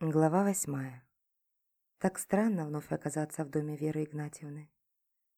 Глава восьмая. Так странно вновь оказаться в доме Веры Игнатьевны.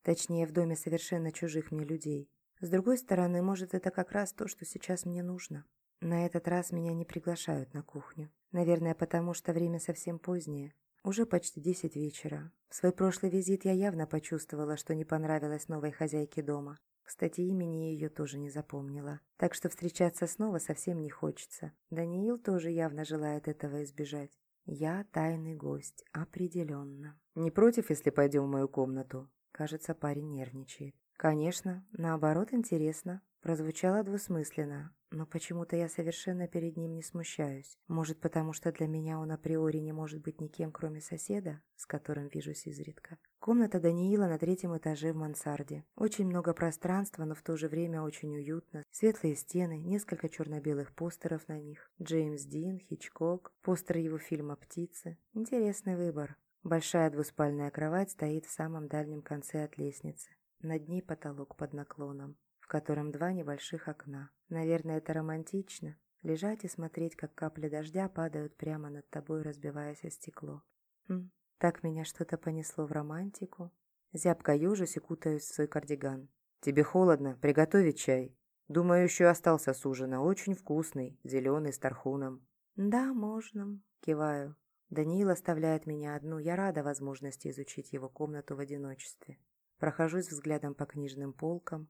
Точнее, в доме совершенно чужих мне людей. С другой стороны, может, это как раз то, что сейчас мне нужно. На этот раз меня не приглашают на кухню. Наверное, потому что время совсем позднее. Уже почти десять вечера. В свой прошлый визит я явно почувствовала, что не понравилось новой хозяйке дома. Кстати, имени ее тоже не запомнила. Так что встречаться снова совсем не хочется. Даниил тоже явно желает этого избежать. Я тайный гость, определенно. Не против, если пойдем в мою комнату? Кажется, парень нервничает. Конечно, наоборот интересно. Прозвучало двусмысленно, но почему-то я совершенно перед ним не смущаюсь. Может, потому что для меня он априори не может быть никем, кроме соседа, с которым вижусь изредка. Комната Даниила на третьем этаже в мансарде. Очень много пространства, но в то же время очень уютно. Светлые стены, несколько черно-белых постеров на них. Джеймс Дин, Хичкок, постер его фильма «Птицы». Интересный выбор. Большая двуспальная кровать стоит в самом дальнем конце от лестницы. Над ней потолок под наклоном котором два небольших окна. Наверное, это романтично. Лежать и смотреть, как капли дождя падают прямо над тобой, разбиваясь о стекло. Хм, так меня что-то понесло в романтику. Зябко южусь и кутаюсь в свой кардиган. «Тебе холодно? Приготовить чай?» «Думаю, еще остался с ужина. Очень вкусный, зеленый, с тархуном». «Да, можно», — киваю. Даниил оставляет меня одну. Я рада возможности изучить его комнату в одиночестве. Прохожусь взглядом по книжным полкам,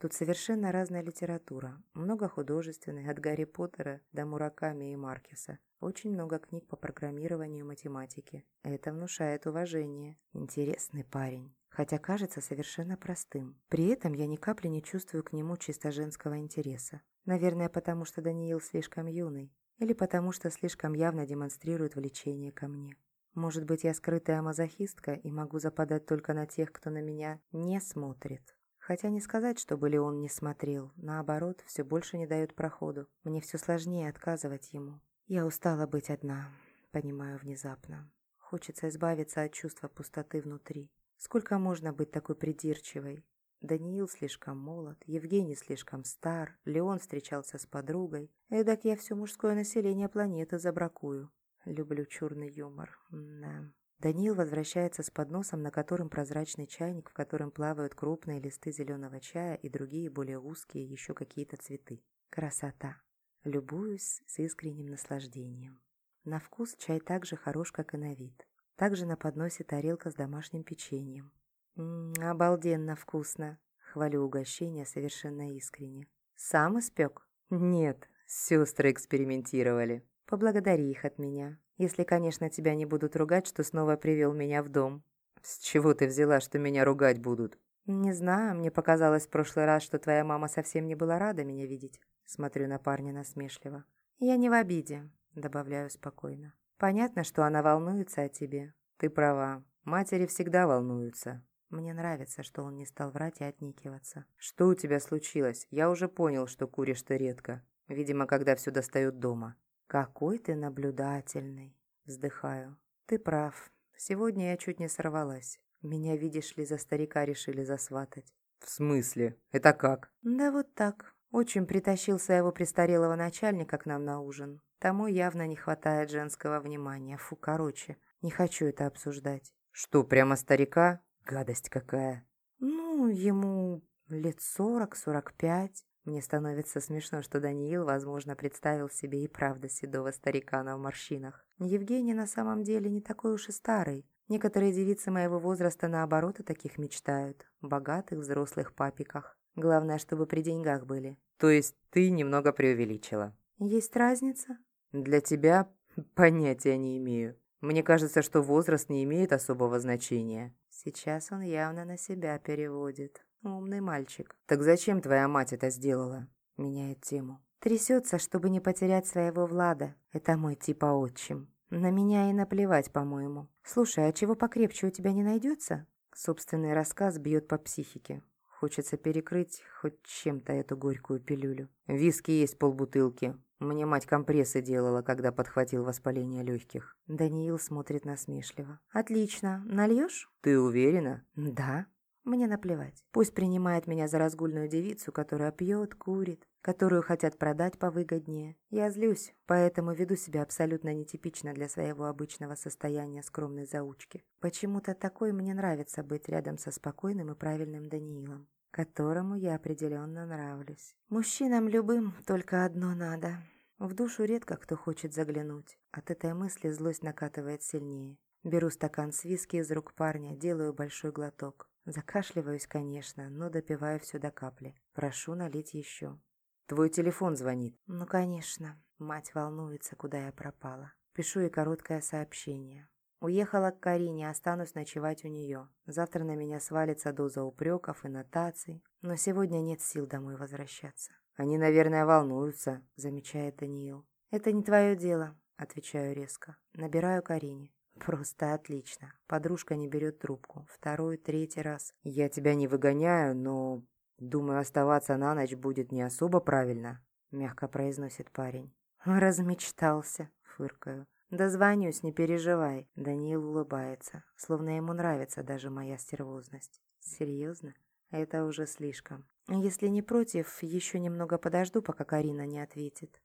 Тут совершенно разная литература. Много художественной, от Гарри Поттера до Мураками и Маркеса. Очень много книг по программированию и математике. Это внушает уважение. Интересный парень. Хотя кажется совершенно простым. При этом я ни капли не чувствую к нему чисто женского интереса. Наверное, потому что Даниил слишком юный. Или потому что слишком явно демонстрирует влечение ко мне. Может быть, я скрытая мазохистка и могу западать только на тех, кто на меня не смотрит. Хотя не сказать, чтобы Леон не смотрел. Наоборот, все больше не дает проходу. Мне все сложнее отказывать ему. Я устала быть одна, понимаю внезапно. Хочется избавиться от чувства пустоты внутри. Сколько можно быть такой придирчивой? Даниил слишком молод, Евгений слишком стар, Леон встречался с подругой. Эдак я все мужское население планеты забракую. Люблю черный юмор. Да. Даниил возвращается с подносом, на котором прозрачный чайник, в котором плавают крупные листы зеленого чая и другие более узкие еще какие-то цветы. Красота. Любуюсь с искренним наслаждением. На вкус чай так же хорош, как и на вид. Также на подносе тарелка с домашним печеньем. «М -м, обалденно вкусно!» Хвалю угощение совершенно искренне. «Сам испек?» «Нет, сестры экспериментировали. Поблагодари их от меня. Если, конечно, тебя не будут ругать, что снова привел меня в дом. С чего ты взяла, что меня ругать будут? Не знаю, мне показалось в прошлый раз, что твоя мама совсем не была рада меня видеть. Смотрю на парня насмешливо. Я не в обиде, добавляю спокойно. Понятно, что она волнуется о тебе. Ты права. Матери всегда волнуются. Мне нравится, что он не стал врать и отникиваться. Что у тебя случилось? Я уже понял, что куришь ты редко. Видимо, когда все достают дома. «Какой ты наблюдательный!» Вздыхаю. «Ты прав. Сегодня я чуть не сорвалась. Меня, видишь ли, за старика решили засватать». «В смысле? Это как?» «Да вот так. Очень притащил своего престарелого начальника к нам на ужин. Тому явно не хватает женского внимания. Фу, короче, не хочу это обсуждать». «Что, прямо старика? Гадость какая!» «Ну, ему лет сорок-сорок пять. Мне становится смешно, что Даниил, возможно, представил себе и правда седого старикана в морщинах. Евгений на самом деле не такой уж и старый. Некоторые девицы моего возраста наоборот о таких мечтают. Богатых взрослых папиках. Главное, чтобы при деньгах были. То есть ты немного преувеличила? Есть разница? Для тебя понятия не имею. Мне кажется, что возраст не имеет особого значения. Сейчас он явно на себя переводит. Умный мальчик. Так зачем твоя мать это сделала? Меняет тему. Трясется, чтобы не потерять своего Влада. Это мой типа отчим. На меня и наплевать, по-моему. Слушай, а чего покрепче у тебя не найдется? Собственный рассказ бьет по психике. Хочется перекрыть хоть чем-то эту горькую пилюлю. Виски есть полбутылки. Мне мать компрессы делала, когда подхватил воспаление легких. Даниил смотрит насмешливо. Отлично. Нальешь? Ты уверена? Да. Мне наплевать. Пусть принимает меня за разгульную девицу, которая пьет, курит, которую хотят продать повыгоднее. Я злюсь, поэтому веду себя абсолютно нетипично для своего обычного состояния скромной заучки. Почему-то такой мне нравится быть рядом со спокойным и правильным Даниилом, которому я определенно нравлюсь. Мужчинам любым только одно надо. В душу редко кто хочет заглянуть. От этой мысли злость накатывает сильнее. Беру стакан с виски из рук парня, делаю большой глоток. Закашливаюсь, конечно, но допиваю все до капли. Прошу налить еще. Твой телефон звонит. Ну, конечно. Мать волнуется, куда я пропала. Пишу ей короткое сообщение. Уехала к Карине, останусь ночевать у нее. Завтра на меня свалится доза упреков и нотаций, но сегодня нет сил домой возвращаться. Они, наверное, волнуются, замечает Даниил. Это не твое дело, отвечаю резко. Набираю Карине. Просто отлично. Подружка не берет трубку. Второй, третий раз. Я тебя не выгоняю, но «Думаю, оставаться на ночь будет не особо правильно», — мягко произносит парень. «Размечтался», — фыркаю. «Дозвонюсь, не переживай». Даниил улыбается, словно ему нравится даже моя стервозность. «Серьезно? Это уже слишком. Если не против, еще немного подожду, пока Карина не ответит».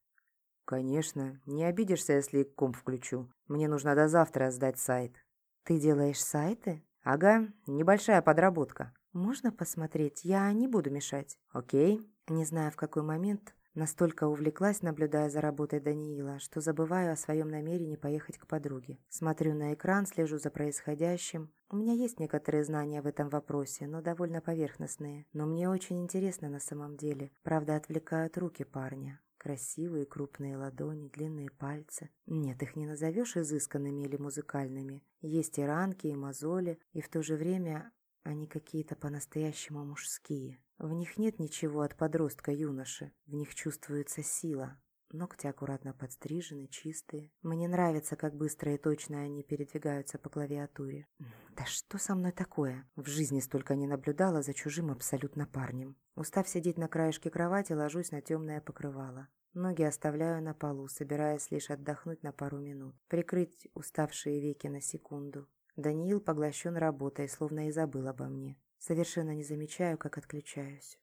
«Конечно. Не обидишься, если комп включу. Мне нужно до завтра сдать сайт». «Ты делаешь сайты?» «Ага, небольшая подработка». «Можно посмотреть? Я не буду мешать». «Окей». Не знаю, в какой момент настолько увлеклась, наблюдая за работой Даниила, что забываю о своем намерении поехать к подруге. Смотрю на экран, слежу за происходящим. У меня есть некоторые знания в этом вопросе, но довольно поверхностные. Но мне очень интересно на самом деле. Правда, отвлекают руки парня. Красивые крупные ладони, длинные пальцы. Нет, их не назовешь изысканными или музыкальными. Есть и ранки, и мозоли, и в то же время они какие-то по-настоящему мужские. В них нет ничего от подростка-юноши. В них чувствуется сила. Ногти аккуратно подстрижены, чистые. Мне нравится, как быстро и точно они передвигаются по клавиатуре. Да что со мной такое? В жизни столько не наблюдала за чужим абсолютно парнем. Устав сидеть на краешке кровати, ложусь на темное покрывало. Ноги оставляю на полу, собираясь лишь отдохнуть на пару минут. Прикрыть уставшие веки на секунду. Даниил поглощен работой, словно и забыл обо мне. Совершенно не замечаю, как отключаюсь.